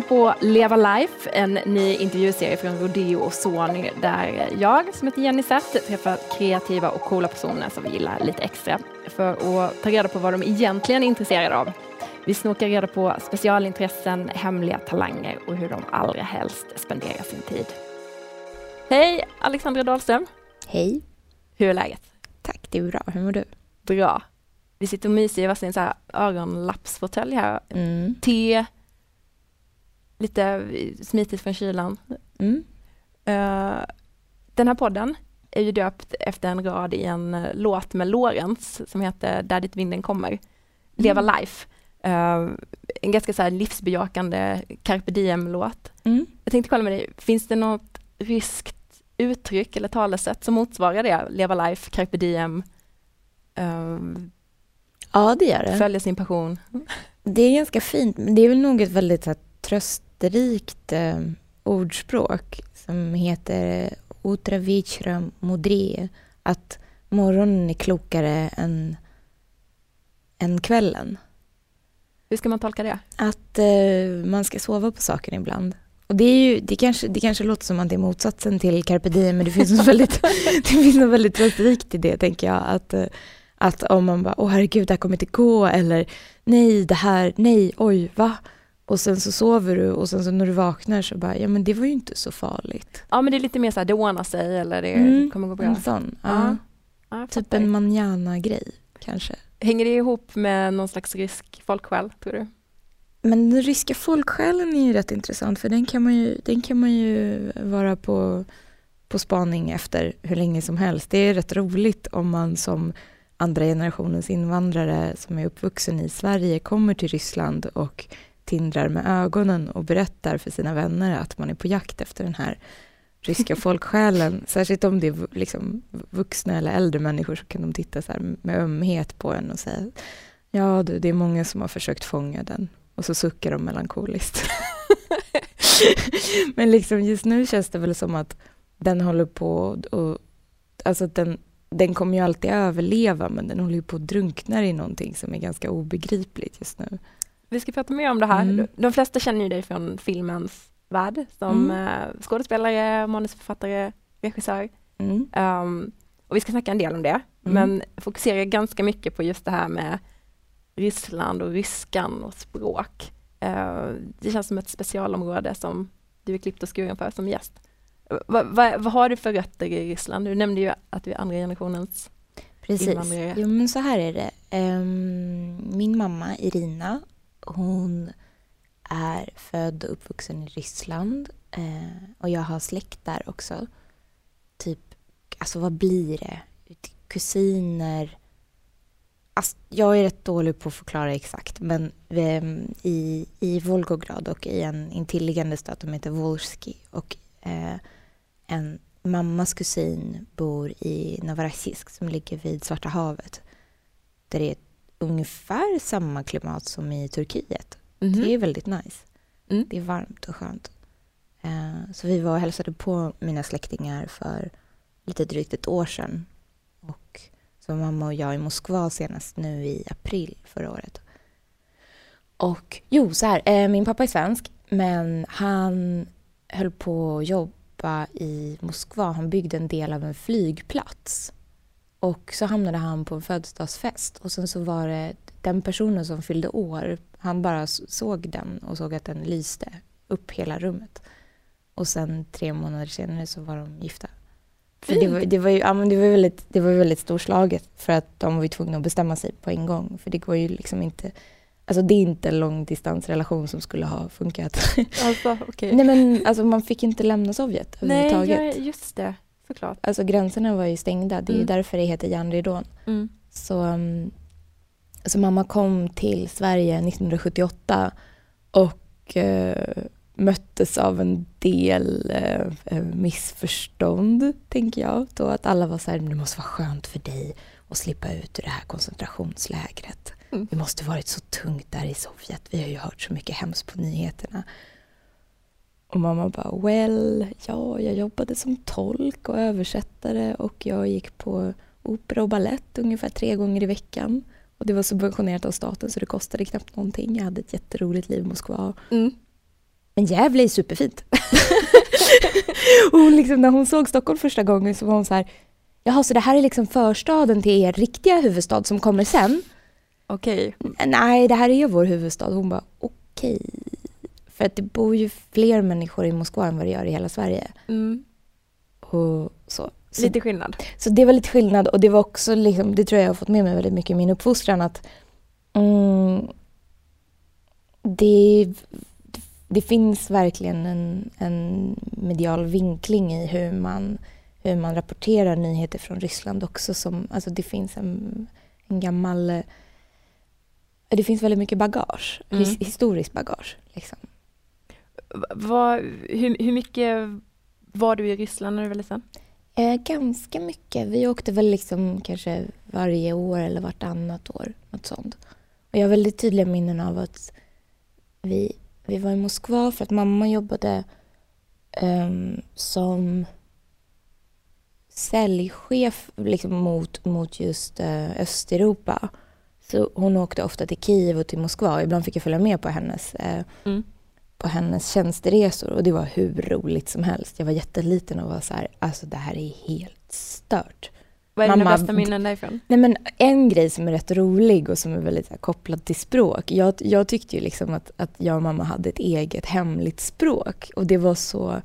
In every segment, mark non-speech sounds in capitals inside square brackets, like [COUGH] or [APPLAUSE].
lyssnar på Leva Life, en ny intervjuserie från Rodeo och Sony där jag, som heter Jenny Zett, träffar kreativa och coola personer som vi gillar lite extra för att ta reda på vad de egentligen är intresserade av. Vi snokar reda på specialintressen, hemliga talanger och hur de allra helst spenderar sin tid. Hej Alexandra Dahlström! Hej! Hur är läget? Tack, det är bra. Hur mår du? Bra. Vi sitter och myser i varsin öronlappsfåtölj här. Mm. Te, lite smitigt från kylan. Mm. Uh, den här podden är ju döpt efter en rad i en uh, låt med Lorentz som heter Där dit vinden kommer. Leva Mm. life. Uh, en ganska så här livsbejakande carpe diem-låt. Mm. Jag tänkte kolla med dig, finns det något ryskt uttryck eller talesätt som motsvarar det? Leva life, carpe diem, uh, Ja, det gör det. följa sin passion. Det är ganska fint, men det är väl nog ett väldigt så här, trösterikt eh, ordspråk som heter Utra vichra mudre, att morgonen är klokare än, än kvällen. Hur ska man tolka det? Att eh, man ska sova på saker ibland. Och det, är ju, det, kanske, det kanske låter som att det är motsatsen till carpe diem, men det finns något väldigt, [LAUGHS] det finns något väldigt trösterikt i det, tänker jag. Att, eh, att om man bara, åh herregud, det här kommer inte gå, eller nej, det här, nej, oj, va? Och sen så sover du och sen så när du vaknar så bara, ja men det var ju inte så farligt. Ja men det är lite mer så här, det ordnar sig eller det Mm, kommer gå bra. En sån, ja. Ja. Typ en manjana-grej, kanske. Hänger det ihop med någon slags rysk folksjäl, tror du? Men den ryska folksjälen är ju rätt intressant för den kan man ju, den kan man ju vara på, på spaning efter hur länge som helst. Det är rätt roligt om man som andra generationens invandrare som är uppvuxen i Sverige kommer till Ryssland och tindrar med ögonen och berättar för sina vänner att man är på jakt efter den här ryska [LAUGHS] folksjälen. Särskilt om det är liksom vuxna eller äldre människor så kan de titta så här med ömhet på en och säga ja du, det är många som har försökt fånga den. Och så suckar de melankoliskt. [LAUGHS] Men liksom just nu känns det väl som att den håller på och alltså att den, den kommer ju alltid överleva men den håller ju på att drunkna i någonting som är ganska obegripligt just nu. Vi ska prata mer om det här. Mm. De flesta känner ju dig från filmens värld som Mm. eh, skådespelare, manusförfattare, regissör. Mm. Um, och vi ska snacka en del om det, Mm. men fokuserar ganska mycket på just det här med Ryssland och ryskan och språk. Eh, det känns som ett specialområde som du är klippt och skuren för som gäst. Vad vad- vad har du för rötter i Ryssland? Du nämnde ju att du är andra generationens Precis. Invandrare. Jo men så här är det. Ehm, min mamma Irina, hon är född och uppvuxen i Ryssland eh, och jag har släkt där också. Typ, alltså vad blir det? Kusiner. Alltså, jag är rätt dålig på att förklara exakt men ehm, i, i Volgograd och i en intilliggande stad som heter Volski och eh, en mammas kusin bor i Novorossiysk som ligger vid Svarta havet. Där det är ungefär samma klimat som i Turkiet. Det är väldigt nice. Mm. Det är varmt och skönt. Eh, så vi var och hälsade på mina släktingar för lite drygt ett år sedan. Och så var mamma och jag i Moskva senast nu i april förra året. Och jo, så här. Eh, min pappa är svensk men han höll på att jobba i Moskva. Han byggde en del av en flygplats. Och så hamnade han på en födelsedagsfest och sen så var det den personen som fyllde år, han bara såg den och såg att den lyste upp hela rummet. Och sen tre månader senare så var de gifta. För det, var, det, var ju, ja, men det, var väldigt, det var väldigt storslaget för att de var ju tvungna att bestämma sig på en gång. För det går ju liksom inte, alltså det är inte en långdistansrelation som skulle ha funkat. Alltså, okej. Nej men alltså man fick inte lämna Sovjet Nej, överhuvudtaget. ja, just det. Såklart. Alltså gränserna var ju stängda, det är Mm. därför det heter järnridån. Mm. Så, um, så mamma kom till Sverige 1978 och eh, möttes av en del eh, eh, missförstånd, tänker jag. Då att alla var så här, det måste vara skönt för dig att slippa ut ur det här koncentrationslägret. Mm. Det måste varit så tungt där i Sovjet. Vi har ju hört så mycket hemskt på nyheterna. Och mamma bara, well, ja, jag jobbade som tolk och översättare och jag gick på opera och ballett ungefär tre gånger i veckan. Och det var subventionerat av staten så det kostade knappt någonting. Jag hade ett jätteroligt liv i Moskva. Mm. men Gävle är superfint. [LAUGHS] och hon liksom, när hon såg Stockholm första gången så var hon så här, jaha så det här är liksom förstaden till er riktiga huvudstad som kommer sen? Okej. Nej, det här är vår huvudstad. Hon bara, okej. För att det bor ju fler människor i Moskva än vad det gör i hela Sverige. Mm. Och så. Så, Lite skillnad. så det var lite skillnad och det var också, liksom, det tror jag har fått med mig väldigt mycket i min uppfostran att mm, det, det finns verkligen en, en medial vinkling i hur man, hur man rapporterar nyheter från Ryssland också. Som, alltså det finns en, en gammal... Det finns väldigt mycket bagage, Mm. his, historiskt bagage. Liksom. Vad, hur, hur mycket var du i Ryssland när du var liten? Eh, ganska mycket. Vi åkte väl liksom kanske varje år eller vartannat år. Något sånt. Och jag har väldigt tydliga minnen av att vi, vi var i Moskva för att mamma jobbade ehm, som säljchef liksom mot, mot just eh, Östeuropa. Så hon åkte ofta till Kiev och till Moskva och ibland fick jag följa med på hennes, eh, Mm. På hennes tjänsteresor och det var hur roligt som helst. Jag var jätteliten och var så här, alltså det här är helt stört. Vad är dina bästa minnen därifrån? Nej men en grej som är rätt rolig och som är väldigt här, kopplad till språk. Jag, jag tyckte ju liksom att, att jag och mamma hade ett eget hemligt språk och det var så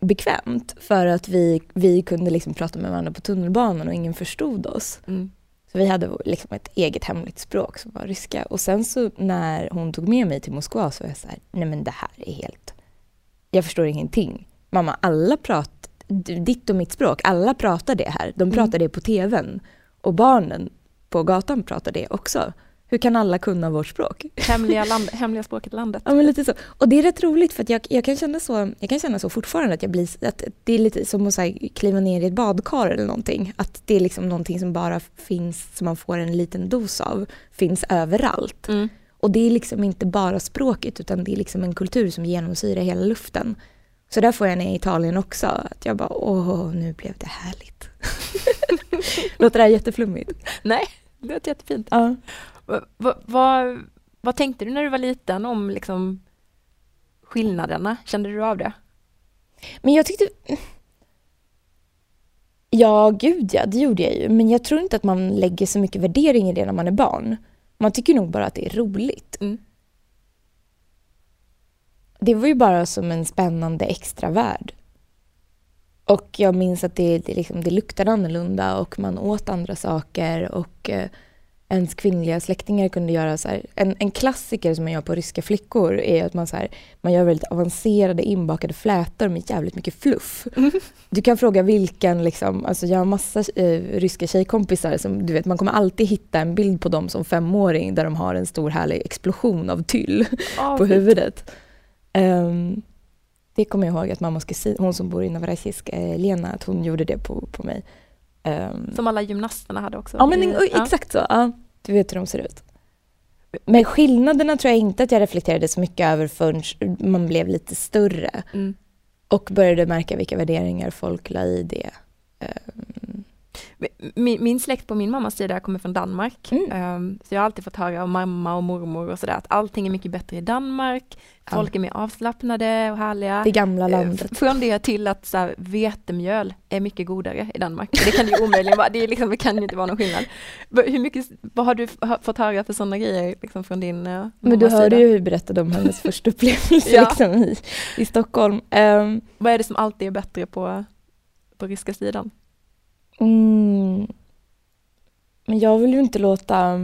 bekvämt för att vi, vi kunde liksom prata med varandra på tunnelbanan och ingen förstod oss. Mm. Så vi hade liksom ett eget hemligt språk som var ryska. Och sen så när hon tog med mig till Moskva så var jag så här, nej men det här är helt... Jag förstår ingenting. Mamma, alla pratar ditt och mitt språk, alla pratar det här. De pratar det på tvn. Och barnen på gatan pratar det också. Hur kan alla kunna vårt språk? Hemliga, land, hemliga språket landet. Ja, men lite så. Och det är rätt roligt för att jag, jag, kan känna så, jag kan känna så fortfarande att jag blir, att det är lite som att så här, kliva ner i ett badkar eller någonting. Att det är liksom någonting som bara finns, som man får en liten dos av, finns överallt. Mm. Och det är liksom inte bara språket utan det är liksom en kultur som genomsyrar hela luften. Så där får jag när i Italien också, att jag bara åh, nu blev det härligt. [LAUGHS] Låter det här jätteflummigt? Nej, det låter jättefint. Ja. Va, va, vad, vad tänkte du när du var liten om liksom skillnaderna? Kände du av det? Men jag tyckte... Ja, gud ja, det gjorde jag ju. Men jag tror inte att man lägger så mycket värdering i det när man är barn. Man tycker nog bara att det är roligt. Mm. Det var ju bara som en spännande extra värld. Och jag minns att det, det, liksom, det luktade annorlunda och man åt andra saker och eh, ens kvinnliga släktingar kunde göra så här. En, en klassiker som man gör på ryska flickor är att man, så här, man gör väldigt avancerade inbakade flätor med jävligt mycket fluff. [LAUGHS] Du kan fråga vilken, liksom, alltså jag har massa eh, ryska tjejkompisar som du vet, man kommer alltid hitta en bild på dem som femåring där de har en stor härlig explosion av tyll [LAUGHS] Ah, på huvudet. Ehm, det kommer jag ihåg att mammas kusin, hon som bor i Novorossiysk, eh, Lena, att hon gjorde det på, på mig. Ehm, Som alla gymnasterna hade också. ja men i- ja. exakt så. Ja, du vet hur de ser ut. Men skillnaderna tror jag inte att jag reflekterade så mycket över förrän man blev lite större Mm. och började märka vilka värderingar folk la i det. Ehm, Min, min släkt på min mammas sida kommer från Danmark. Mm. Ehm, så jag har alltid fått höra av mamma och mormor och sådär att allting är mycket bättre i Danmark. Ja. Folk är mer avslappnade och härliga. det gamla Eh, landet. Från det till att så här, vetemjöl är mycket godare i Danmark. Det kan ju omöjligen vara, det, är liksom, det kan ju inte vara någon skillnad. Hur mycket, vad har du fått höra för sådana grejer liksom, från din uh, Men du hörde ju hur berättade om hennes [LAUGHS] första upplevelse Ja. liksom, i, i Stockholm. Ehm, Vad är det som alltid är bättre på, på ryska sidan? Mm. Men jag vill ju inte låta,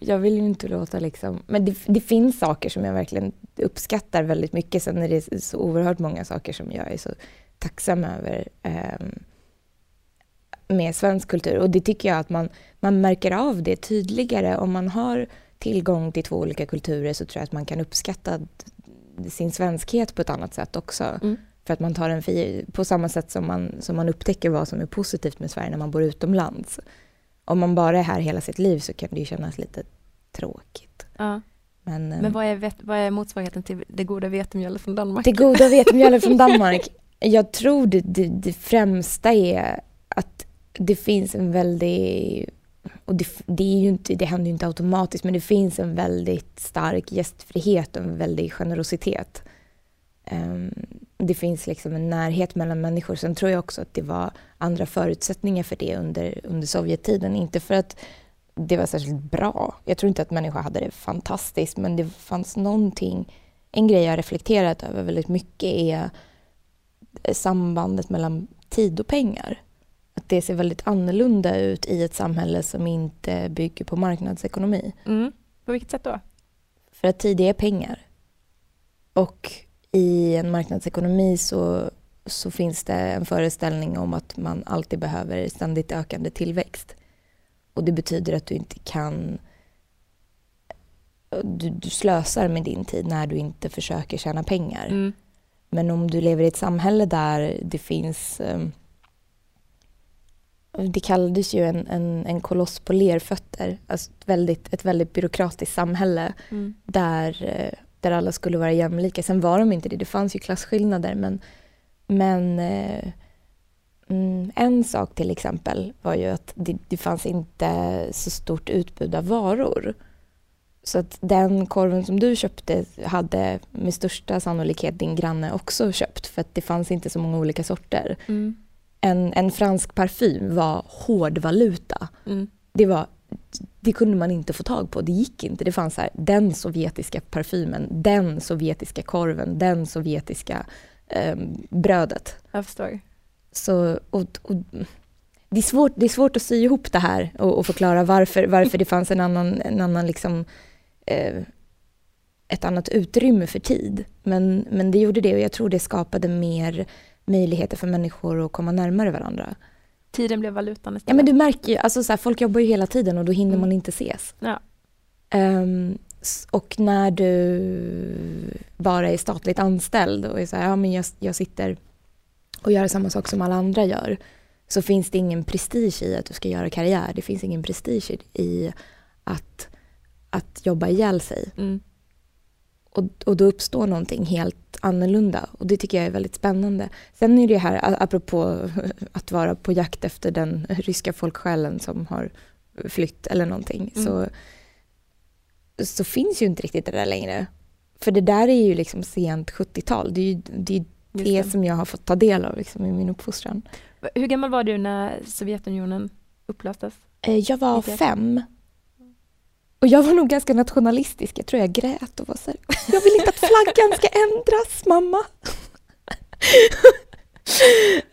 jag vill ju inte låta liksom, men det, det finns saker som jag verkligen uppskattar väldigt mycket. Sen är det så oerhört många saker som jag är så tacksam över eh, med svensk kultur. Och det tycker jag att man, man märker av det tydligare. Om man har tillgång till två olika kulturer så tror jag att man kan uppskatta sin svenskhet på ett annat sätt också. Mm. För att man tar den för, på samma sätt som man, som man upptäcker vad som är positivt med Sverige när man bor utomlands. Om man bara är här hela sitt liv så kan det ju kännas lite tråkigt. Ja. Men, eh, Men vad är, vet, vad är motsvarigheten till det goda vetemjölet från Danmark? det goda [LAUGHS] vetemjölet från Danmark, jag tror det, det, det främsta är att det finns en väldig och det, det, är ju inte, det händer ju inte automatiskt men det finns en väldigt stark gästfrihet och en väldig generositet. Um, det finns liksom en närhet mellan människor. Sen tror jag också att det var andra förutsättningar för det under, under Sovjettiden. Inte för att det var särskilt bra. Jag tror inte att människor hade det fantastiskt men det fanns någonting. En grej jag reflekterat över väldigt mycket är sambandet mellan tid och pengar. Att det ser väldigt annorlunda ut i ett samhälle som inte bygger på marknadsekonomi. Mm. På vilket sätt då? För att tid är pengar. Och i en marknadsekonomi så, så finns det en föreställning om att man alltid behöver ständigt ökande tillväxt. Och det betyder att du inte kan... Du, du slösar med din tid när du inte försöker tjäna pengar. Mm. Men om du lever i ett samhälle där det finns... Um, det kallades ju en, en, en koloss på lerfötter. Alltså ett, väldigt, ett väldigt byråkratiskt samhälle Mm. där, eh, där alla skulle vara jämlika. Sen var de inte det, det fanns ju klasskillnader men, men eh, mm, en sak till exempel var ju att det, det fanns inte så stort utbud av varor. Så att den korven som du köpte hade med största sannolikhet din granne också köpt för att det fanns inte så många olika sorter. Mm. En, en fransk parfym var hårdvaluta. Mm. Det, var, det kunde man inte få tag på, det gick inte. Det fanns så här, den sovjetiska parfymen, den sovjetiska korven, den sovjetiska eh, brödet. Jag förstår. Så, och, och, det, är svårt, det är svårt att sy ihop det här och, och förklara varför, varför det fanns en annan, en annan liksom, eh, ett annat utrymme för tid. Men, men det gjorde det och jag tror det skapade mer möjligheter för människor att komma närmare varandra. Tiden blev valutan istället. Ja men du märker ju, alltså så här, folk jobbar ju hela tiden och då hinner Mm. man inte ses. Ja. S- och när du bara är statligt anställd och är så här, ja men jag, jag sitter och gör samma sak som alla andra gör så finns det ingen prestige i att du ska göra karriär. Det finns ingen prestige i- i att, att jobba ihjäl sig. Mm. Och, och då uppstår någonting helt annorlunda och det tycker jag är väldigt spännande. Sen är det här, a- apropå [LAUGHS] att vara på jakt efter den ryska folksjälen som har flytt eller någonting, Mm. så, så finns ju inte riktigt det där längre. För det där är ju liksom sent 70-tal, det är ju det, är det det. som jag har fått ta del av liksom, i min uppfostran. Hur gammal var du när Sovjetunionen upplöstes? Eh, Jag var fem. Och jag var nog ganska nationalistisk. Jag tror jag grät och var så här, jag vill inte att flaggan ska ändras mamma. [LAUGHS]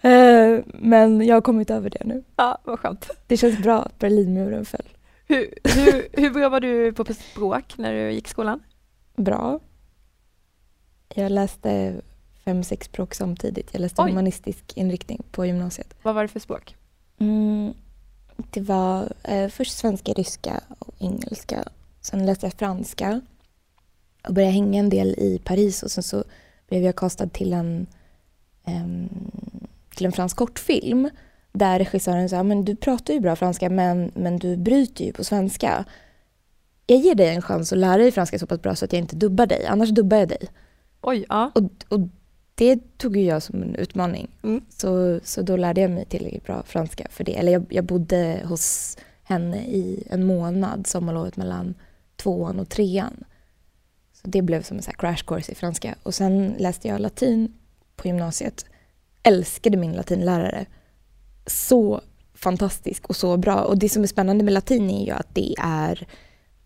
Eh, Men jag har kommit över det nu. Ja, vad skönt. Det känns bra att Berlinmuren föll. Hur, hur, hur bra var du på språk när du gick skolan? Bra. Jag läste fem, sex språk samtidigt. Jag läste Oj. humanistisk inriktning på gymnasiet. Vad var det för språk? Mm, det var eh, först svenska, ryska och engelska. Sen läste jag franska och började hänga en del i Paris och sen så blev jag kastad till en, em, till en fransk kortfilm där regissören sa men du pratar ju bra franska men, men du bryter ju på svenska. Jag ger dig en chans att lära dig franska så pass bra så att jag inte dubbar dig, annars dubbar jag dig. Oj, ja. Och, och det tog ju jag som en utmaning. Mm. Så, så då lärde jag mig tillräckligt bra franska för det. Eller jag, jag bodde hos henne i en månad, sommarlovet mellan tvåan och trean. Så det blev som en så crash course i franska. Och sen läste jag latin på gymnasiet. Älskade min latinlärare. Så fantastisk och så bra. Och det som är spännande med latin är ju att det är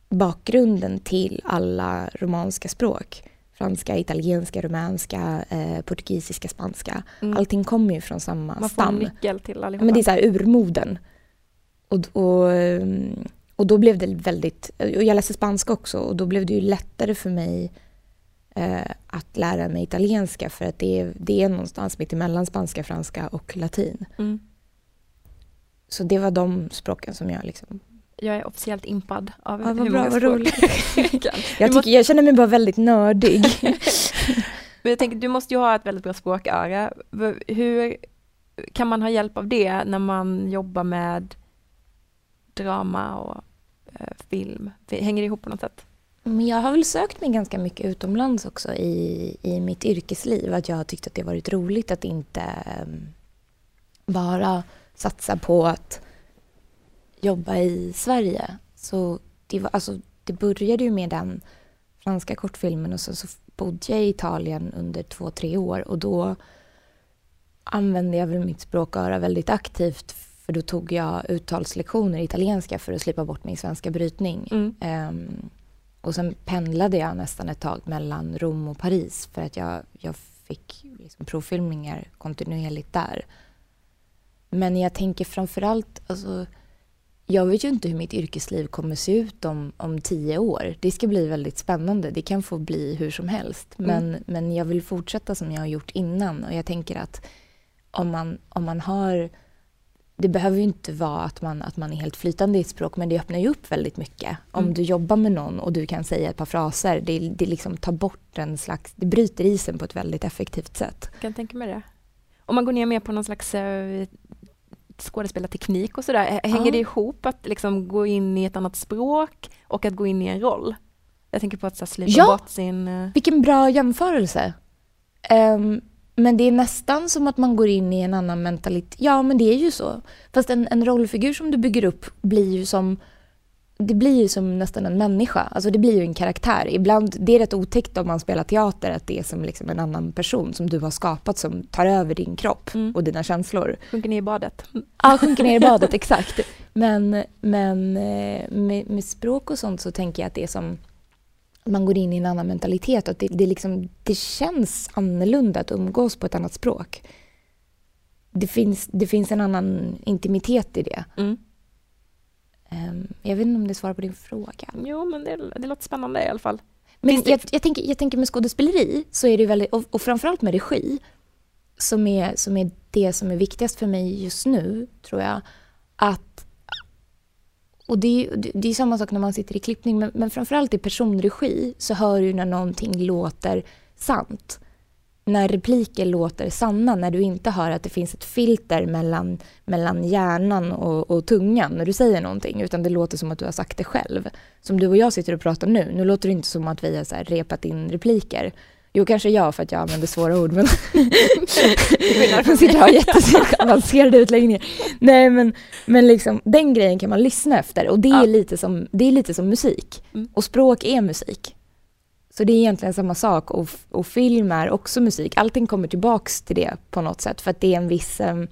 bakgrunden till alla romanska språk. Franska, italienska, rumänska, eh, portugisiska, spanska. Mm. Allting kommer ju från samma Man får en stam. nyckel till allihopa. men det är så här urmoden. Och, och, och då blev det väldigt, och jag läste spanska också och då blev det ju lättare för mig eh, att lära mig italienska för att det är, det är någonstans mitt emellan spanska, franska och latin. Mm. Så det var de språken som jag liksom... Jag är officiellt impad av Ja, vad hur bra, många språk roligt. [LAUGHS] jag kan. Jag, tycker, jag känner mig bara väldigt nördig. [LAUGHS] Men jag tänker, du måste ju ha ett väldigt bra språköra. Hur kan man ha hjälp av det när man jobbar med drama och eh, film? Hänger det ihop på något sätt? Men jag har väl sökt mig ganska mycket utomlands också i, i mitt yrkesliv. Att jag har tyckt att det varit roligt att inte ehm, bara satsa på att jobba i Sverige. Så det, var, alltså, det började ju med den franska kortfilmen och sen så bodde jag i Italien under två, tre år och då använde jag väl mitt språköra väldigt aktivt för då tog jag uttalslektioner i italienska för att slippa bort min svenska brytning. Mm. Um, och sen pendlade jag nästan ett tag mellan Rom och Paris för att jag, jag fick liksom provfilmningar kontinuerligt där. Men jag tänker framförallt, alltså, jag vet ju inte hur mitt yrkesliv kommer se ut om, om tio år. Det ska bli väldigt spännande. Det kan få bli hur som helst. Mm. Men, men jag vill fortsätta som jag har gjort innan. Och jag tänker att om man, om man har... Det behöver ju inte vara att man, att man är helt flytande i ett språk, men det öppnar ju upp väldigt mycket. Om Mm. du jobbar med någon och du kan säga ett par fraser, det, det liksom tar bort en slags... Det bryter isen på ett väldigt effektivt sätt. Kan jag tänka mig det. Om man går ner mer på någon slags eh, skådespelarteknik och sådär, hänger Ja. det ihop att liksom gå in i ett annat språk och att gå in i en roll? Jag tänker på att så slipa Ja. bort sin... eh, Vilken bra jämförelse. Ehm, men det är nästan som att man går in i en annan mentalitet. Ja, men det är ju så. Fast en, en rollfigur som du bygger upp blir ju som det blir ju som nästan en människa. Alltså det blir ju en karaktär. Ibland, det är rätt otäckt om man spelar teater att det är som liksom en annan person som du har skapat som tar över din kropp Mm. och dina känslor. Sjunker ner i badet. Ja, sjunker ner i badet, exakt. Men, men eh, med, med språk och sånt så tänker jag att det är som man går in i en annan mentalitet och det, det, liksom, det känns annorlunda att umgås på ett annat språk. Det finns, det finns en annan intimitet i det. Mm. Ehm, jag vet inte om det svarar på din fråga. Jo, men det, det låter spännande i alla fall. Men jag, jag, tänker, jag tänker med skådespeleri, så är det väldigt, och, och framförallt med regi, som är, som är det som är viktigast för mig just nu, tror jag. Att, och det, är- det, det är samma sak när man sitter i klippning, men, men framförallt i personregi så hör du när någonting låter sant. När repliker låter sanna, när du inte hör att det finns ett filter mellan, mellan hjärnan och, och tungan när du säger någonting, utan det låter som att du har sagt det själv. Som du och jag sitter och pratar nu. Nu låter det inte som att vi har så repat in repliker. Jo, kanske jag för att jag använder svåra ord, men man [LAUGHS] sitter och har jätteavancerade utläggningar. Nej, men, men liksom, den grejen kan man lyssna efter och det är, Ja. lite, som, det är lite som musik. Mm. Och språk är musik. Så det är egentligen samma sak och, och film är också musik. Allting kommer tillbaks till det på något sätt för att det är en viss... em,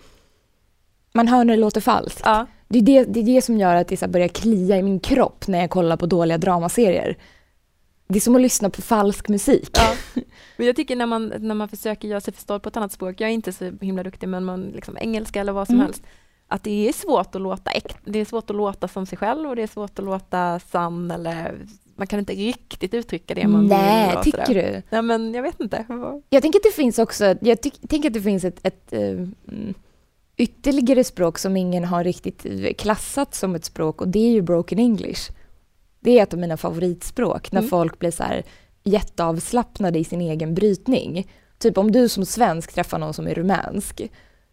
man hör när det låter falskt. Ja. Det är det, det är det som gör att det så börjar klia i min kropp när jag kollar på dåliga dramaserier. Det är som att lyssna på falsk musik. Ja. [LAUGHS] Men jag tycker när man, när man försöker göra sig förstådd på ett annat språk, jag är inte så himla duktig men man, liksom, engelska eller vad som Mm. helst, att det är svårt att låta äkt, det är svårt att låta som sig själv och det är svårt att låta sann eller man kan inte riktigt uttrycka det man Nej, vill. och tycker sådär. du? Nej men jag vet inte. Jag tänker att det finns också, jag tänker att det finns ett, ett mm, ytterligare språk som ingen har riktigt klassat som ett språk och det är ju broken english. Det är ett av mina favoritspråk när Mm. folk blir så här jätteavslappnade i sin egen brytning. Typ om du som svensk träffar någon som är rumänsk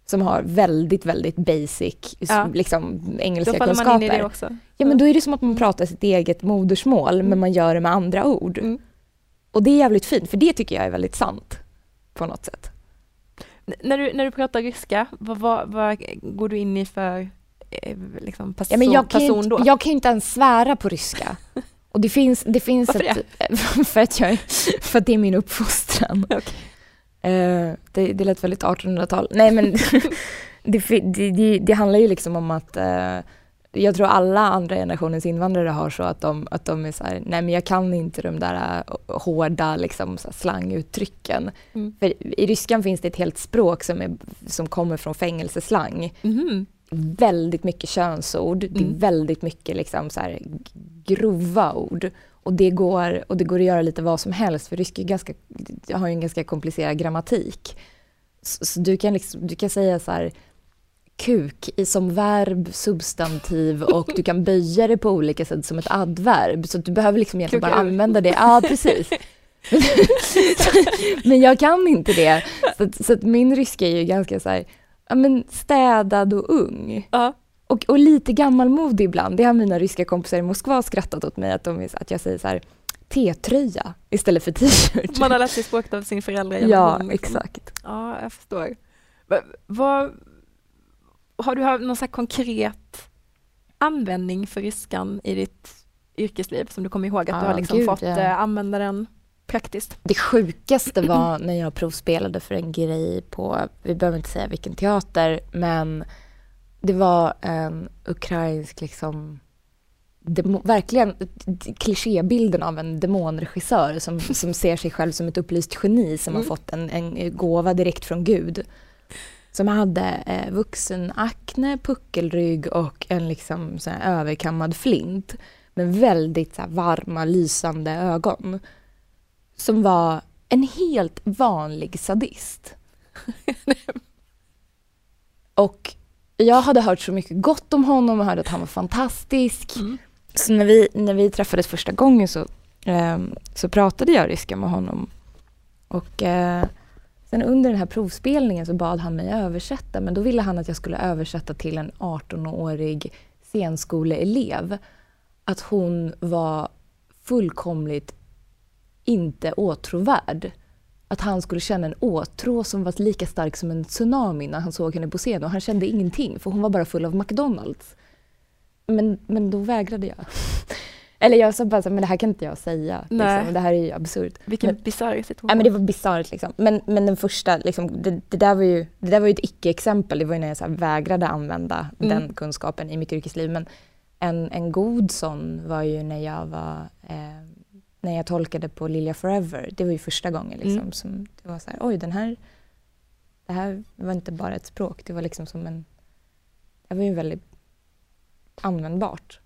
som har väldigt, väldigt basic Ja. liksom, Då engelska faller man kunskaper. in i det också. Ja, men då är det som att man pratar sitt eget modersmål Mm. men man gör det med andra ord. Mm. Och det är jävligt fint, för det tycker jag är väldigt sant på något sätt. N- När du, när du pratar ryska, vad, vad, vad går du in i för eh, liksom person, Ja, men jag, person inte, då? jag kan ju inte ens svära på ryska. [LAUGHS] Och det finns, det finns Varför ett, [LAUGHS] för, att jag, för att det är min uppfostran. [LAUGHS] Okej. Eh, det, det lät väldigt 1800-tal. Nej men [LAUGHS] det, det, det, det handlar ju liksom om att eh, jag tror alla andra generationens invandrare har så att de, att de är så här, nej men jag kan inte de där eh, hårda liksom, så slanguttrycken. Mm. För i ryskan finns det ett helt språk som, är, som kommer från fängelseslang. Mhm. Väldigt mycket könsord, det är Mm. väldigt mycket liksom så här grova ord. Och det, går, och det går att göra lite vad som helst för ryska är ganska, har ju en ganska komplicerad grammatik. Så, så du, kan liksom, du kan säga så här kuk i som verb, substantiv och du kan böja det på olika sätt som ett adverb. Så du behöver liksom egentligen bara använda det. Ja, precis. [LAUGHS] men jag kan inte det. Så, så min ryska är ju ganska så här, ja, men städad och ung. Ja. Och, och lite gammalmodig ibland. Det har mina ryska kompisar i Moskva skrattat åt mig, att, de, att jag säger så här T-tröja istället för t-shirt. Man har lärt sig språket av sin förälder. Ja, exakt. Ja, jag förstår. Va- Vad, har du haft någon så konkret användning för ryskan i ditt yrkesliv som du kommer ihåg att Ja, du har liksom gud, fått ja. eh, använda den praktiskt? Det sjukaste var när jag provspelade för en grej på, vi behöver inte säga vilken teater, men det var en ukrainsk liksom demo, verkligen klichébilden av en demonregissör som, som ser sig själv som ett upplyst geni som Mm. har fått en, en gåva direkt från Gud. Som hade eh, vuxenakne, puckelrygg och en liksom så överkammad flint. Men väldigt så varma, lysande ögon. Som var en helt vanlig sadist. och jag hade hört så mycket gott om honom och hörde att han var fantastisk. Mm. Så när vi, när vi träffades första gången så, ehm, så pratade jag ryska med honom. Och eh, sen under den här provspelningen så bad han mig översätta. Men då ville han att jag skulle översätta till en 18-årig scenskoleelev. Att hon var fullkomligt inte åtråvärd. Att han skulle känna en åtrå som var lika stark som en tsunami när han såg henne på scen. Och han kände ingenting för hon var bara full av McDonalds. Men, men då vägrade jag. [LAUGHS] Eller jag sa bara så men det här kan inte jag säga. Nej. Liksom. Det här är ju absurt. Vilken bisarr situation. Nej men det var bisarrt liksom. Men, men den första, liksom, det, det, där var ju, det där var ju ett icke-exempel. Det var ju när jag så vägrade använda Mm. den kunskapen i mitt yrkesliv. Men en, en god sån var ju när jag var eh, när jag tolkade på Lilja Forever. Det var ju första gången liksom, Mm. som det var så här, oj den här, det här var inte bara ett språk. Det var liksom som en, det var ju väldigt användbart.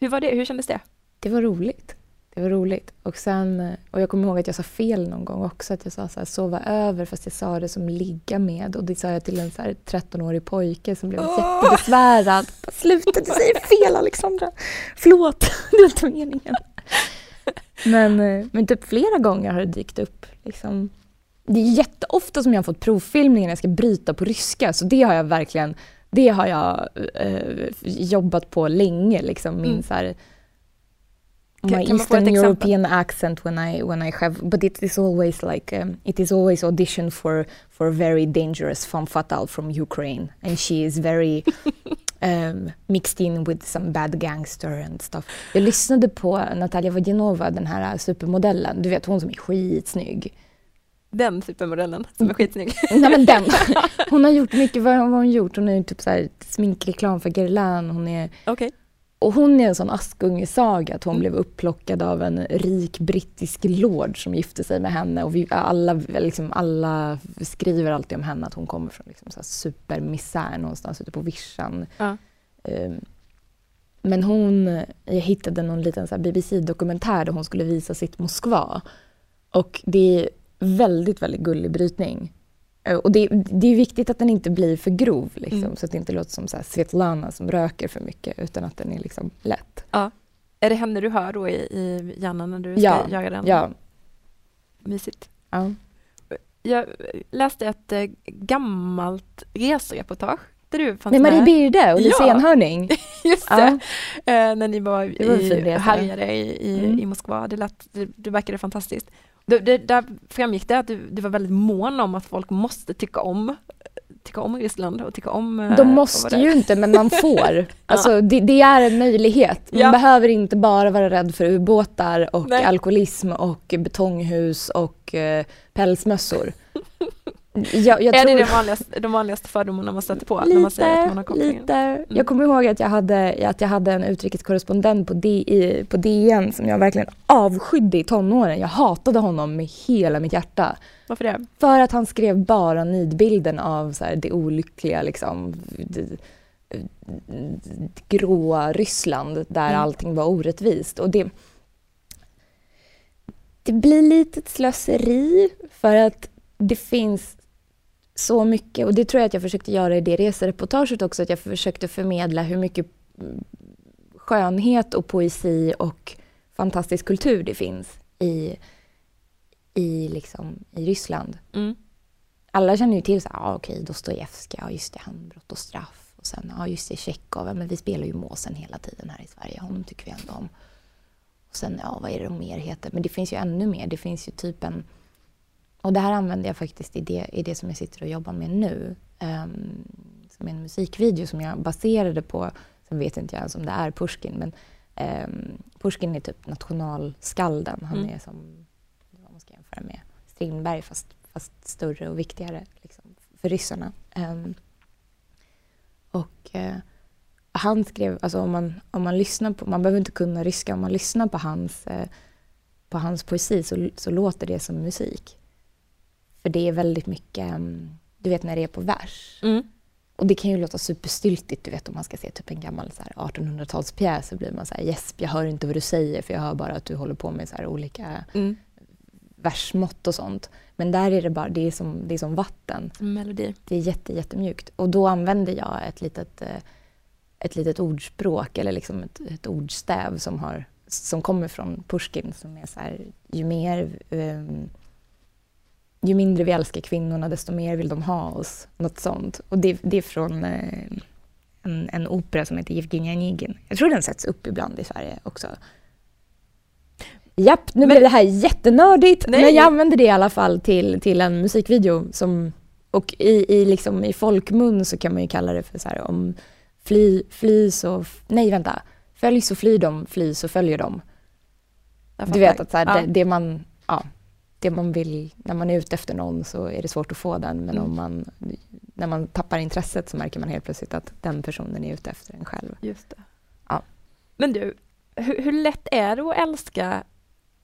Hur var det? Hur kändes det? Det var roligt. Det var roligt. Och, sen, och jag kommer ihåg att jag sa fel någon gång också. Att jag sa så här, sova över fast jag sa det som ligga med. Och det sa jag till en så här 13-årig pojke som blev Åh! jättebesvärad. Sluta, du säger fel Alexandra. Förlåt, [LAUGHS] det var inte meningen. Men, eh, men typ flera gånger har det dykt upp. Liksom. Det är jätteofta som jag har fått provfilmningar när jag ska bryta på ryska. Så det har jag verkligen det har jag eh, jobbat på länge. Liksom, min Mm. så här, Kan- my kan Eastern? European accent when I when I have, but it is always like um, it is always audition for for very dangerous femme fatale from Ukraine, and she is very [LAUGHS] um, mixed in with some bad gangster and stuff. Jag lyssnade på Natalia Vodinova, den här supermodellen, du vet hon som är skitsnygg. Den supermodellen som är skitsnygg. Nej men den. [LAUGHS] Hon har gjort mycket, vad har hon gjort? Hon har gjort typ så här sminkreklam för Guerlain, hon är Okej. Och hon är en sån Askungesaga att hon Mm. blev upplockad av en rik brittisk lord som gifte sig med henne. Och vi, alla, liksom, alla skriver alltid om henne att hon kommer från liksom, så supermisär någonstans ute på vischan. Ja. Ehm, men hon, jag hittade någon liten BBC-dokumentär där hon skulle visa sitt Moskva. Och det är väldigt, väldigt gullig brytning. Eh, Och det, det är viktigt att den inte blir för grov, liksom, Mm. så att det inte låter som så här Svetlana som röker för mycket, utan att den är liksom lätt. Är det henne du hör då i, i hjärnan när du ska Ja, göra den? Ja. Mysigt. ja. Jag läste ett eh, gammalt resereportage där du fanns Med Marie med. Birde och Lise Ja. Enhörning. [LAUGHS] Just det. Ja. Eh, när ni var, Det var i, härjade i, i, Mm. i Moskva. Det, lät, det, det verkade fantastiskt. Det, det, där framgick det att du, du var väldigt mån om att folk måste tycka om tycka om Ryssland och tycka om... eh, De måste ju inte, men man får. [LAUGHS] Alltså, det, det är en möjlighet. Man Ja. behöver inte bara vara rädd för ubåtar och Nej. alkoholism och betonghus och eh, pälsmössor. [LAUGHS] Jag, jag är tror... det de vanligaste, de vanligaste fördomarna man stöter på när man säger att man har lite. Jag kommer ihåg att jag hade, att jag hade en utrikeskorrespondent på, D, i, på DN som jag verkligen avskydde i tonåren. Jag hatade honom med hela mitt hjärta. Varför det? För att han skrev bara nidbilden av så här, det olyckliga, liksom, det, gråa Ryssland där Mm. allting var orättvist. Och det, det blir lite ett slöseri för att det finns så mycket, och det tror jag att jag försökte göra i det resereportaget också, att jag försökte förmedla hur mycket mm, skönhet och poesi och fantastisk kultur det finns i, i, liksom, i Ryssland. Mm. Alla känner ju till så här, ah, okej, Dostojevskij, ja just det, han brott och straff. Och sen, ja just det, Tjechov, ja, men vi spelar ju Måsen hela tiden här i Sverige, honom tycker vi ändå om. Och sen, ja vad är det de mer heter? Men det finns ju ännu mer, det finns ju typ en... Och det här använder jag faktiskt i det, i det som jag sitter och jobbar med nu. ehm, som en musikvideo som jag baserade på sen vet inte jag ens om det är Pushkin, men eh, Pushkin är typ nationalskalden. Han Mm. är som, vad man ska jämföra med, Strindberg fast, fast större och viktigare liksom, för ryssarna. Ehm, och eh, han skrev, alltså om man, om man lyssnar på, man behöver inte kunna ryska, om man lyssnar på hans, eh, på hans poesi så, så låter det som musik. För det är väldigt mycket, mm, du vet när det är på vers. Mm. Och det kan ju låta superstyltigt, du vet om man ska se typ en gammal så här 1800-talspjäs så blir man så här gäsp, jag hör inte vad du säger för jag hör bara att du håller på med så olika Mm. versmått och sånt. Men där är det bara, det är som, det är som vatten. Som melodi. Det är jätte, jättemjukt. Och då använder jag ett litet, eh, ett litet ordspråk eller liksom ett, ett ordstäv som, har, som kommer från Pushkin som är så här, ju mer ehm, ju mindre vi älskar kvinnorna desto mer vill de ha oss. Något sånt. Och det, det är från eh, en, en opera som heter Evgenija Onegin. Jag tror den sätts upp ibland i Sverige också. Japp, nu Men- blev det här jättenördigt. Nej. Men jag använder det i alla fall till, till en musikvideo. Som, och i, i, liksom, i folkmun så kan man ju kalla det för så här om fly, fly så... Nej, vänta. Följ så flyr de, fly så följer de. Du vet att så här, Ja. det, det, man, ja, det man vill, när man är ute efter någon så är det svårt att få den. Men Mm. om man, när man tappar intresset så märker man helt plötsligt att den personen är ute efter en själv. Just det. Ja. Men du, hur, hur lätt är det att älska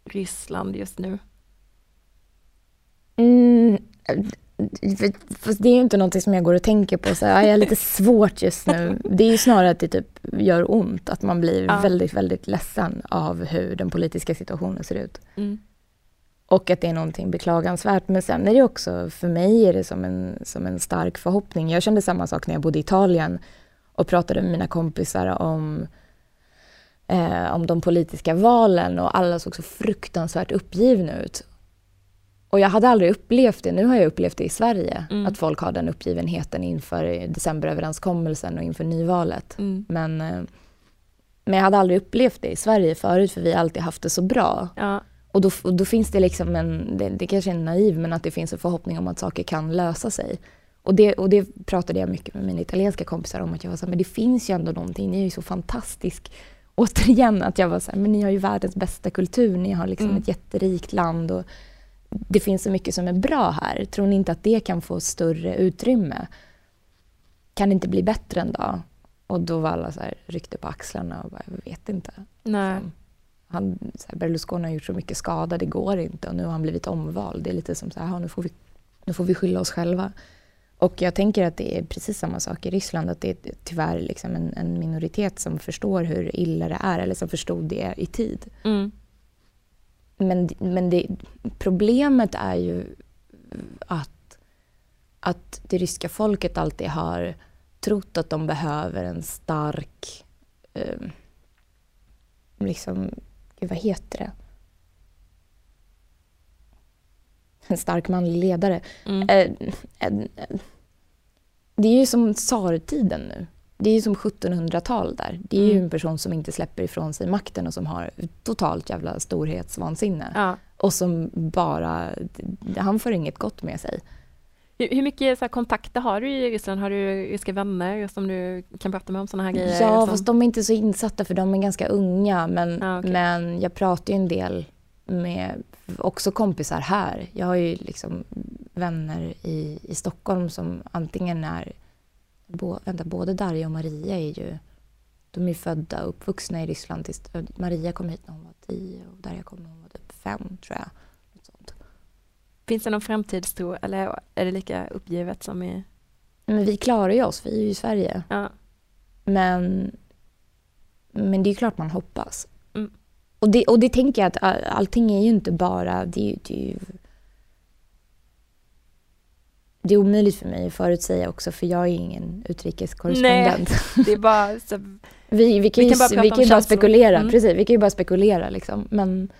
Ryssland just nu? Mm, fast det är ju inte någonting som jag går och tänker på. Så jag är lite [LAUGHS] svårt just nu. Det är ju snarare att det typ gör ont. Att man blir Ja. väldigt, väldigt ledsen av hur den politiska situationen ser ut. Mm. Och att det är någonting beklagansvärt. Men sen är det också, för mig är det som en, som en stark förhoppning. Jag kände samma sak när jag bodde i Italien och pratade med mina kompisar om, eh, om de politiska valen och alla såg så fruktansvärt uppgivna ut. Och jag hade aldrig upplevt det, nu har jag upplevt det i Sverige, Mm. att folk har den uppgivenheten inför decemberöverenskommelsen och inför nyvalet. Mm. Men, eh, men jag hade aldrig upplevt det i Sverige förut för vi har alltid haft det så bra. Ja. Och då, då finns det liksom en, det, det kanske är naiv, men att det finns en förhoppning om att saker kan lösa sig. Och det, och det pratade jag mycket med mina italienska kompisar om, att jag var så här, men det finns ju ändå någonting, ni är ju så fantastisk. [LAUGHS] Återigen att jag var så här, men ni har ju världens bästa kultur, ni har liksom Mm. ett jätterikt land och det finns så mycket som är bra här. Tror ni inte att det kan få större utrymme? Kan det inte bli bättre en dag? Och då var alla så här, ryckte på axlarna och bara, jag vet inte. Nej. Liksom. Han, så här, Berlusconi har gjort så mycket skada, det går inte och nu har han blivit omvald. Det är lite som så här, "Ja, nu, får vi, nu får vi skylla oss själva. Och jag tänker att det är precis samma sak i Ryssland, att det är tyvärr liksom en, en minoritet som förstår hur illa det är, eller som förstod det i tid. Mm. Men, men det, problemet är ju att, att det ryska folket alltid har trott att de behöver en stark, eh, liksom, gud, vad heter det? En stark manlig ledare. Mm. Eh, det är ju som tsartiden nu. Det är ju som 1700-tal där. Det är ju Mm. en person som inte släpper ifrån sig makten och som har totalt jävla storhetsvansinne. Ja. Och som bara, han får inget gott med sig. Hur, hur mycket så kontakter har du i Ryssland? Har du ryska vänner som du kan prata med om sådana här grejer? Ja, som... fast de är inte så insatta för de är ganska unga. Men, Ja, okej. men jag pratar ju en del med också kompisar här. Jag har ju liksom vänner i, i Stockholm som antingen är... Bo, vänta, både Darja och Maria är ju... De är födda och uppvuxna i Ryssland. Tills, Maria kom hit när hon var tio och Darja kom när hon var typ fem, tror jag. Finns det någon framtidstro eller är det lika uppgivet som i... Men vi klarar ju oss, vi är ju i Sverige. Ja. Men, men det är ju klart man hoppas. Mm. Och, det, och det tänker jag att all, allting är ju inte bara... Det det. Det är omöjligt för mig att förutsäga också för jag är ingen utrikeskorrespondent. [LAUGHS] Det är bara så, [LAUGHS] Vi, vi kan Vi ju, kan bara vi kan ju bara spekulera. Mm. Precis, vi kan ju bara spekulera liksom. Men,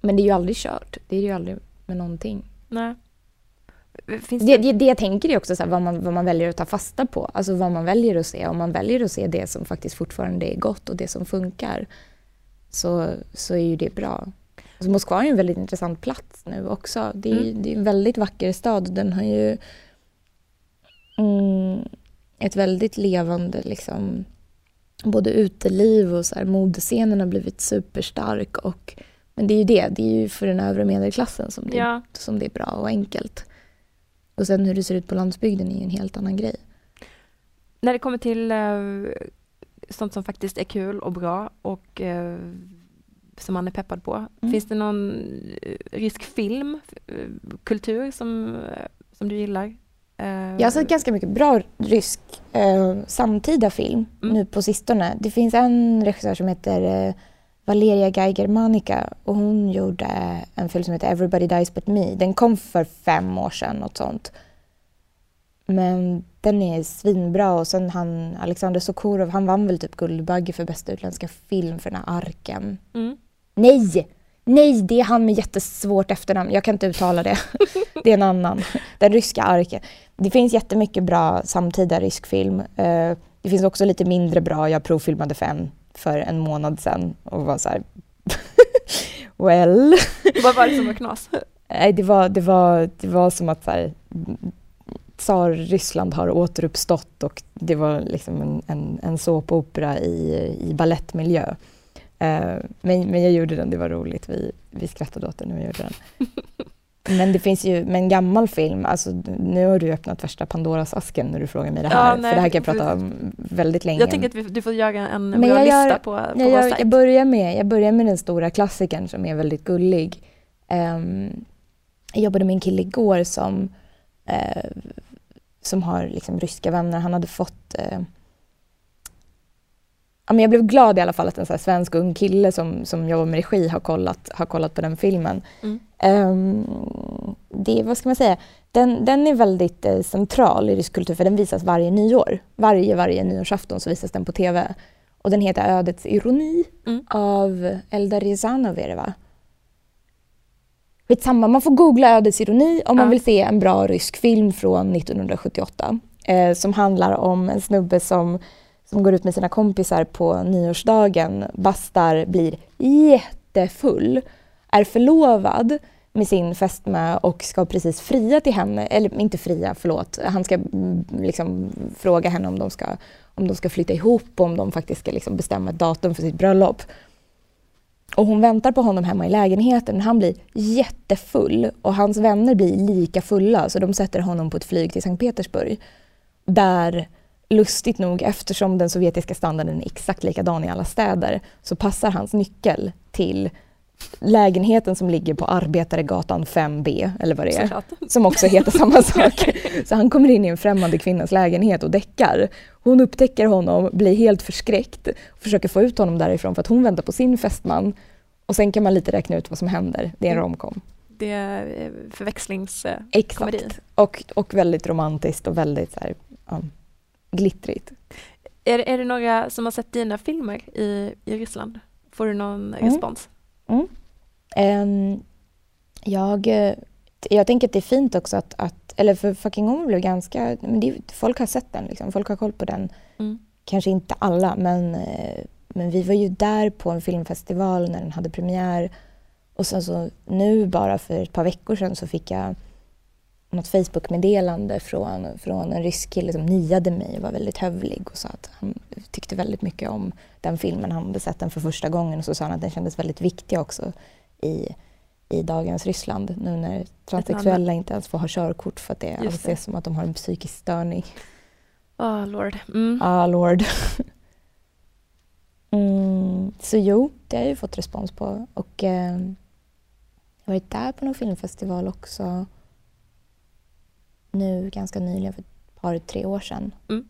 men det är ju aldrig kört. Det är ju aldrig med någonting. nej. Finns Det, det, det jag tänker är också så här, vad, man, vad man väljer att ta fasta på. Alltså vad man väljer att se. Om man väljer att se det som faktiskt fortfarande är gott och det som funkar så, så är ju det bra. Alltså Moskva är ju en väldigt intressant plats nu också. Det är, Mm. det är en väldigt vacker stad. Den har ju... Mm, ett väldigt levande liksom, både uteliv och så här, modescenen har blivit superstark. Och, men det är ju det, det är ju för den övre medelklassen som det, Ja. som det är bra och enkelt. Och sen hur det ser ut på landsbygden är ju en helt annan grej. När det kommer till eh, sånt som faktiskt är kul och bra och eh, som man är peppad på. Mm. Finns det någon eh, rysk film, eh, kultur som, eh, som du gillar? Jag har sett ganska mycket bra rysk eh, samtida film Mm. nu på sistone. Det finns en regissör som heter Valeria Geiger-Manica och hon gjorde en film som heter Everybody Dies But Me. Den kom för fem år sedan, något sånt. Men den är svinbra och sen han Alexander Sokurov, han vann väl typ Guldbagge för bästa utländska film för den här arken. Mm. Nej! Nej, det är han med jättesvårt efternamn. Jag kan inte uttala det. [LAUGHS] Det är en annan. Den ryska arken. Det finns jättemycket bra samtida rysk film. Eh, Det finns också lite mindre bra. Jag provfilmade en, för en månad sedan och var så här... [LAUGHS] well... Vad var det som var knas? [LAUGHS] Nej, det var, det var, det var som att så här, tsar Ryssland har återuppstått och det var liksom en, en, en såpopera i, i ballettmiljö. Eh, men, men jag gjorde den, det var roligt. Vi, vi skrattade åt den när vi gjorde den. [LAUGHS] Men det finns ju, med en gammal film, alltså nu har du öppnat värsta Pandoras asken när du frågar mig det Ja, här. nej, för det här kan jag prata om väldigt länge. Jag tänker att vi, du får göra en Men bra jag lista gör- på, på jag, vår jag, sajt. jag, börjar med, jag börjar med den stora klassikern som är väldigt gullig. Ehm, jag jobbade med en kille igår som, eh, som har liksom ryska vänner. Han hade fått... Ja, men jag blev glad i alla fall att en så här svensk ung kille som, som jobbar med regi har kollat, har kollat på den filmen. Mm. Ehm, det, vad ska man säga? Den, den är väldigt eh, central i rysk kultur för den visas varje nyår. Varje, varje nyårsafton så visas den på tv. Och den heter Ödets ironi Mm. av Eldar Riazanov är det va? Skitsamma, man får googla Ödets ironi om man Ja. vill se en bra rysk film från 1978. Eh, som handlar om en snubbe som, som går ut med sina kompisar på nyårsdagen, bastar, blir jättefull, är förlovad med sin fästmö och ska precis fria till henne, eller inte fria, förlåt. Han ska mm, liksom fråga henne om de ska, om de ska flytta ihop och om de faktiskt ska liksom bestämma ett datum för sitt bröllop. Och hon väntar på honom hemma i lägenheten. Han blir jättefull och hans vänner blir lika fulla så de sätter honom på ett flyg till Sankt Petersburg. Där, lustigt nog, eftersom den sovjetiska standarden är exakt likadan i alla städer så passar hans nyckel till lägenheten som ligger på Arbetaregatan 5B, eller vad det är Såklart. som också heter samma [LAUGHS] sak. Så han kommer in i en främmande kvinnas lägenhet och däckar. Hon upptäcker honom, blir helt förskräckt och försöker få ut honom därifrån för att hon väntar på sin fästman. Och sen kan man lite räkna ut vad som händer. Det är en Mm. romcom. Det är eh, förväxlings... eh, Exakt. Och, och väldigt romantiskt och väldigt så här, ja, glittrigt. Är, är det några som har sett dina filmer i, i Ryssland? Får du någon Mm. respons? Ehm, jag, jag tänker att det är fint också att, att eller för Fucking Woman blev ganska, men det, folk har sett den liksom, folk har koll på den. Mm. Kanske inte alla men, men vi var ju där på en filmfestival när den hade premiär. Och sen så nu bara för ett par veckor sedan så fick jag något Facebook-meddelande från, från en rysk kille som niade mig och var väldigt hövlig och sa att han tyckte väldigt mycket om den filmen. Han hade sett den för första gången och så sa han att den kändes väldigt viktig också i, i dagens Ryssland nu när transsexuella inte ens får ha körkort för att det Just det. anses som att de har en psykisk störning. Åh, lord. Mm. Ah, lord. [LAUGHS] Mm, så jo, det har jag ju fått respons på. Och eh, jag har varit där på någon filmfestival också nu ganska nyligen, för ett par, tre år sedan. Mm.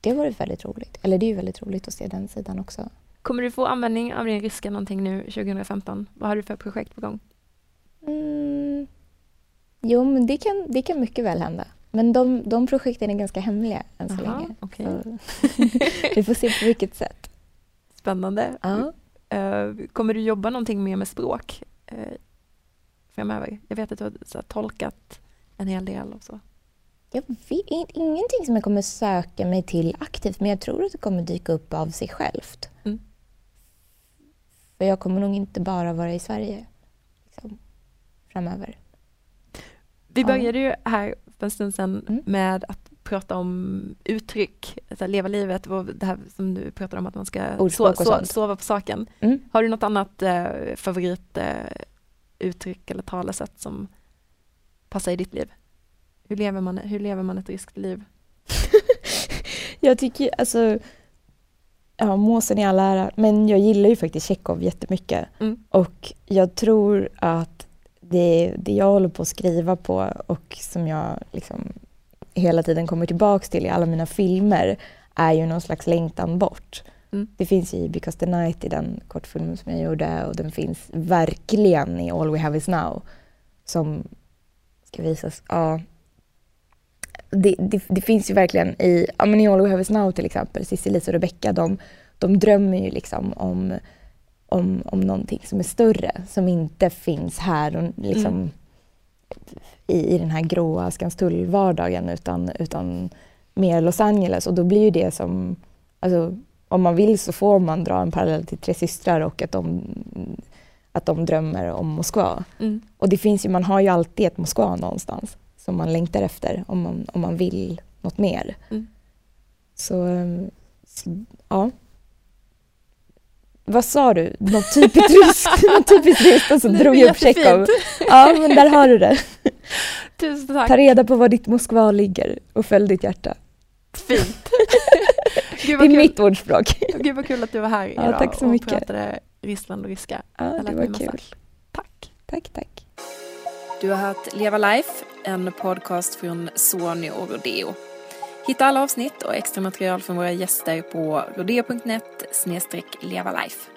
Det var väldigt roligt. Eller det är ju väldigt roligt att se den sidan också. Kommer du få användning av din ryska någonting nu 2015? Vad har du för projekt på gång? Mm. Jo, men det kan, det kan mycket väl hända. Men de, de projekten är ganska hemliga än så Jaha, länge. okej. Så [LAUGHS] vi får se på vilket sätt. Spännande. Ja. Eh, kommer du jobba någonting mer med språk eh, framöver? Jag vet att du har tolkat en hel del och så. Jag vet ingenting som jag kommer söka mig till aktivt, men jag tror att det kommer dyka upp av sig självt. Mm. För jag kommer nog inte bara vara i Sverige liksom, framöver. Vi Ja. började ju här för en stund sedan Mm. med att prata om uttryck, så här, leva livet, det här som du pratade om att man ska so so sova på saken. Mm. Har du något annat eh, favorit eh, eller talesätt som passar i ditt liv? Hur lever man, hur lever man ett riskt liv? [LAUGHS] Jag tycker alltså, ja måsen i all ära, men jag gillar ju faktiskt Tjechov jättemycket. Mm. Och jag tror att det, det jag håller på att skriva på och som jag liksom hela tiden kommer tillbaks till i alla mina filmer är ju någon slags längtan bort. Mm. Det finns i Because the Night i den kortfilmen som jag gjorde och den finns verkligen i All We Have Is Now som ska visas. Ja. Det, det, det finns ju verkligen i, ja men i All We Have Is Now till exempel, Cissi, Lisa och Rebecca, de, de drömmer ju liksom om, om, om någonting som är större, som inte finns här och liksom Mm. i, i den här gråa Skanstull-vardagen utan, utan mer Los Angeles och då blir ju det som, alltså om man vill så får man dra en parallell till Tre systrar och att de, att de drömmer om Moskva. Mm. Och det finns ju, man har ju alltid ett Moskva någonstans som man längtar efter om man, om man vill något mer. Mm. Så, ehm, så, ja. Vad sa du? Något typiskt ryskt? [LAUGHS] Något typiskt ryskt och så Det drog jag upp Tjechov. Ja, men där har du det. [LAUGHS] Tusen tack. Ta reda på var ditt Moskva ligger och följ ditt hjärta. Fint. [LAUGHS] Det är kul. mitt ordspråk. Gud vad kul att du var här Ja, idag tack så och mycket. pratade Ryssland och ryska. Ja, Jag det var mig massa. kul. Tack. Tack, tack. Du har hört Leva Life, en podcast från Sony och Rodeo. Hitta alla avsnitt och extra material från våra gäster på rodeo.net levalife.